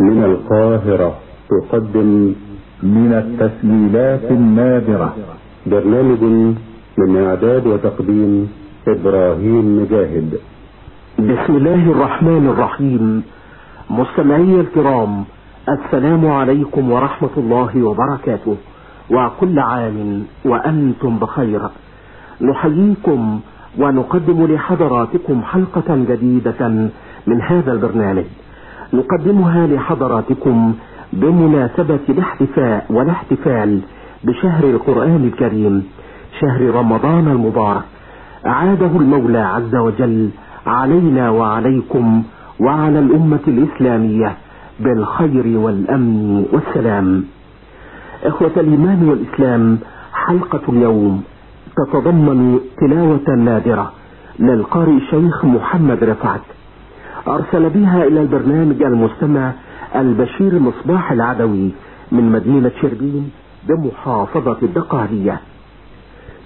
من القاهرة تقدم من التسجيلات النادرة. برنامج من إعداد وتقديم إبراهيم مجاهد. بسم الله الرحمن الرحيم. مستمعي الكرام السلام عليكم ورحمة الله وبركاته. وكل عام وأنتم بخير. نحييكم ونقدم لحضراتكم حلقة جديدة من هذا البرنامج. نقدمها لحضراتكم بمناسبة الاحتفاء والاحتفال بشهر القرآن الكريم شهر رمضان المبارك. أعاده المولى عز وجل علينا وعليكم وعلى الأمة الإسلامية بالخير والأمن والسلام. إخوة الإيمان والإسلام حلقة اليوم تتضمن تلاوة نادرة للقارئ الشيخ محمد رفعت. أرسل بها إلى البرنامج المستمع البشير مصباح العدوي من مدينة شربين بمحافظة الدقهلية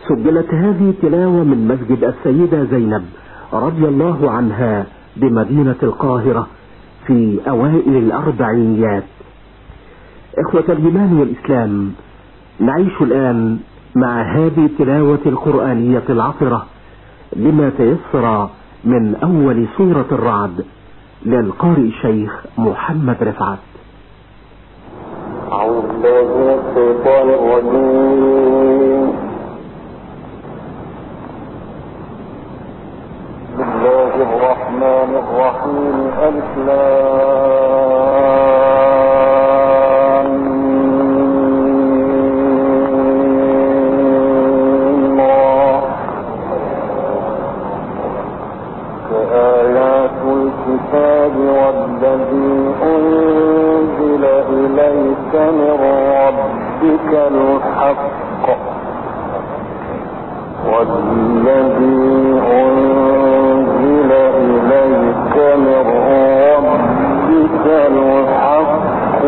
سجلت هذه التلاوة من مسجد السيدة زينب رضي الله عنها بمدينة القاهرة في أوائل الأربعينيات. إخوة الإيمان والإسلام نعيش الآن مع هذه التلاوة القرآنية العطرة لما تيسر من أول سورة الرعد للقارئ الشيخ محمد رفعت. أعوذ بالله من الشيطان الرجيم. بسم الله الرحمن الرحيم. كآيات والذي أنزل إليك من ربك الحق والذي أنزل إليك من ربك الحق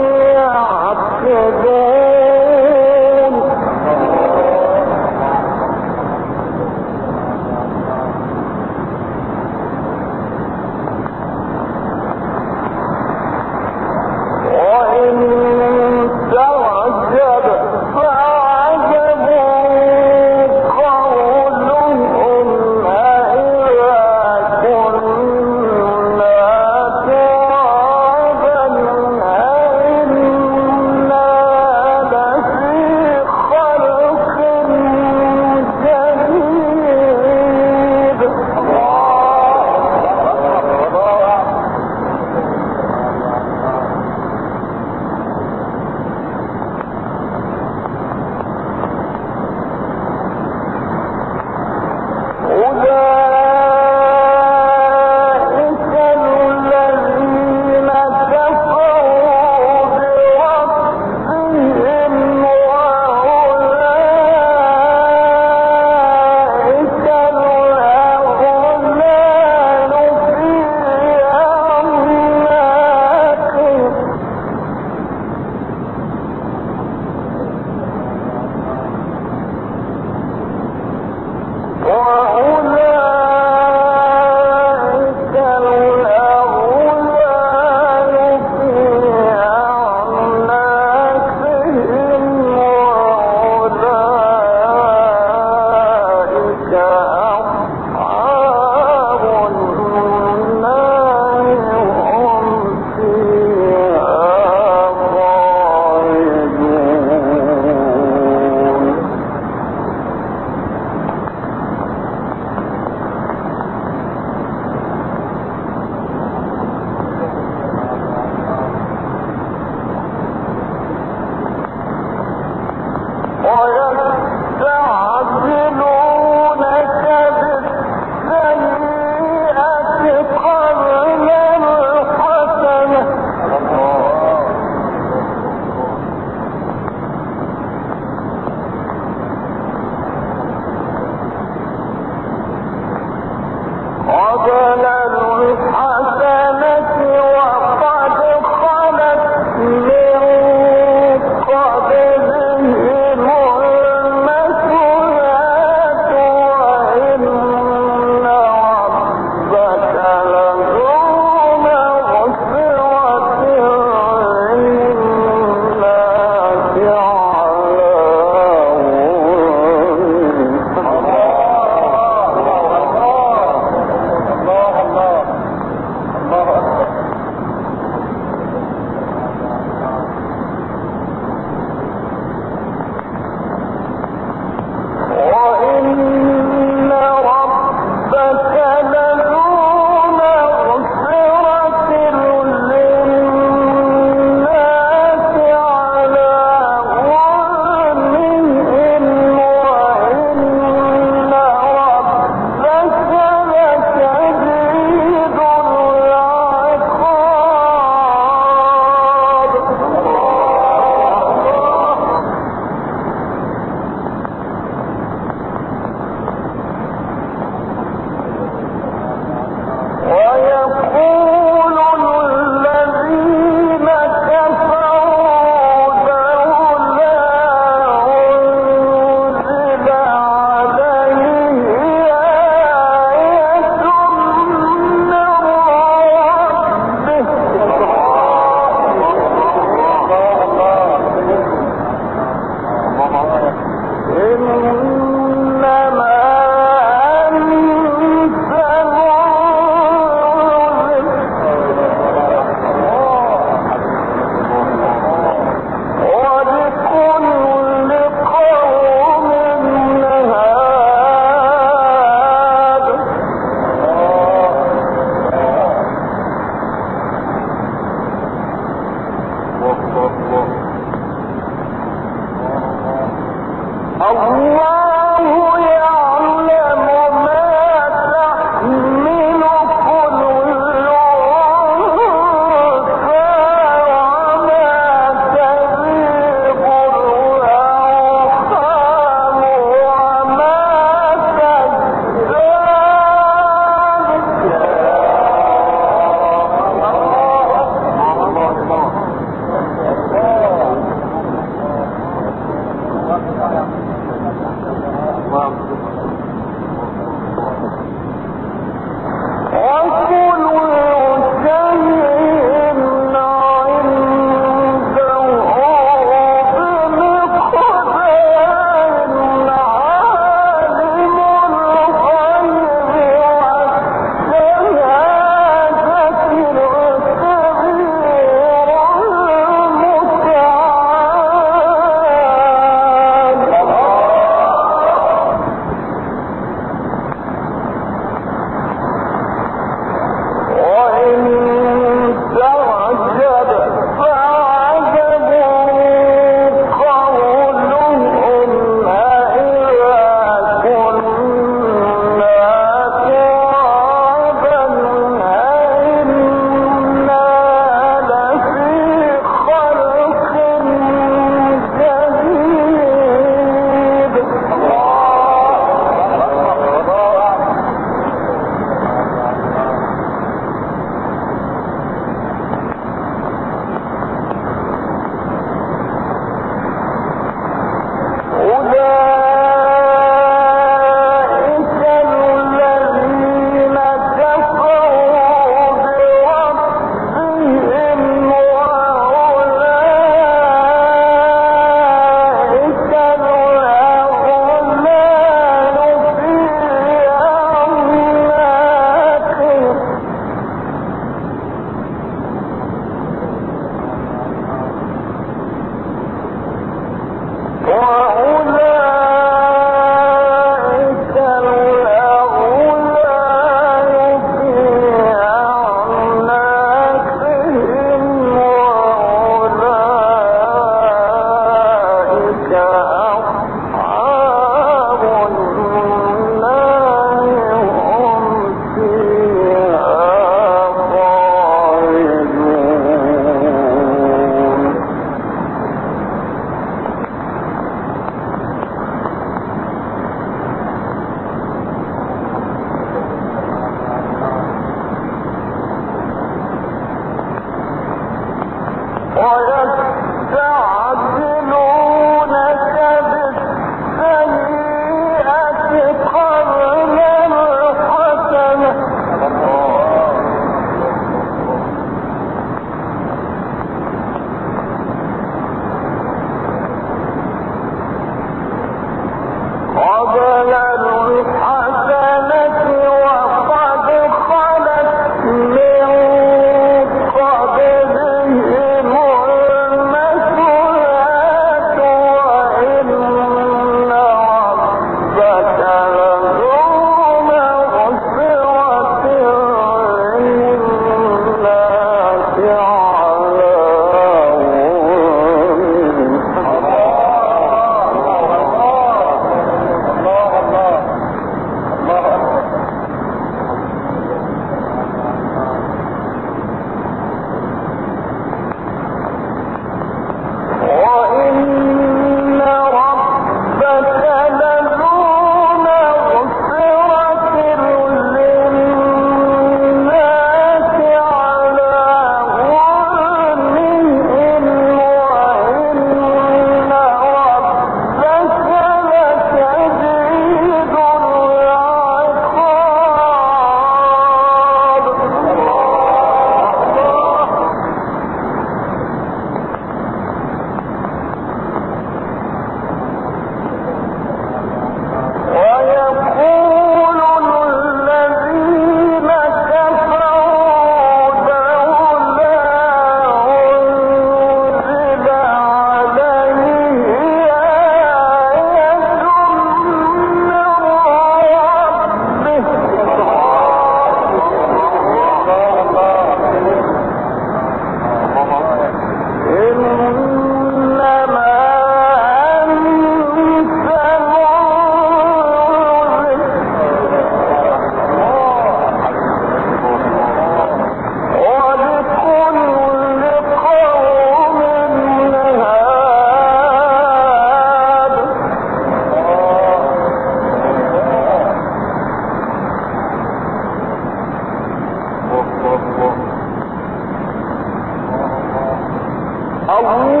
Oh.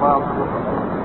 Well,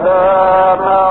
الكتاب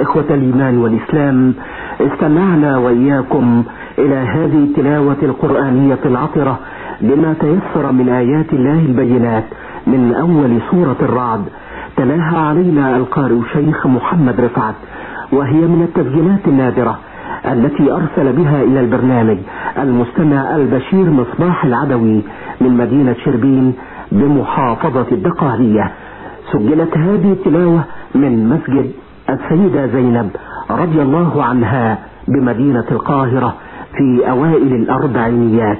إخوة الإيمان والإسلام استمعنا وإياكم إلى هذه التلاوة القرآنية العطرة لما تيسر من آيات الله البينات من أول سورة الرعد. تلاها علينا القارئ الشيخ محمد رفعت وهي من التسجيلات النادرة التي أرسل بها إلى البرنامج المستمع البشير مصباح العدوي من مدينة شربين بمحافظة الدقهلية. سجلت هذه التلاوة من مسجد السيدة زينب رضي الله عنها بمدينة القاهرة في أوائل الأربعينيات.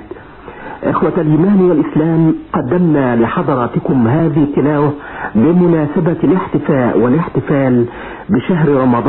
إخوة الإيمان والإسلام قدمنا لحضراتكم هذه التلاوة بمناسبة الاحتفاء والاحتفال بشهر رمضان.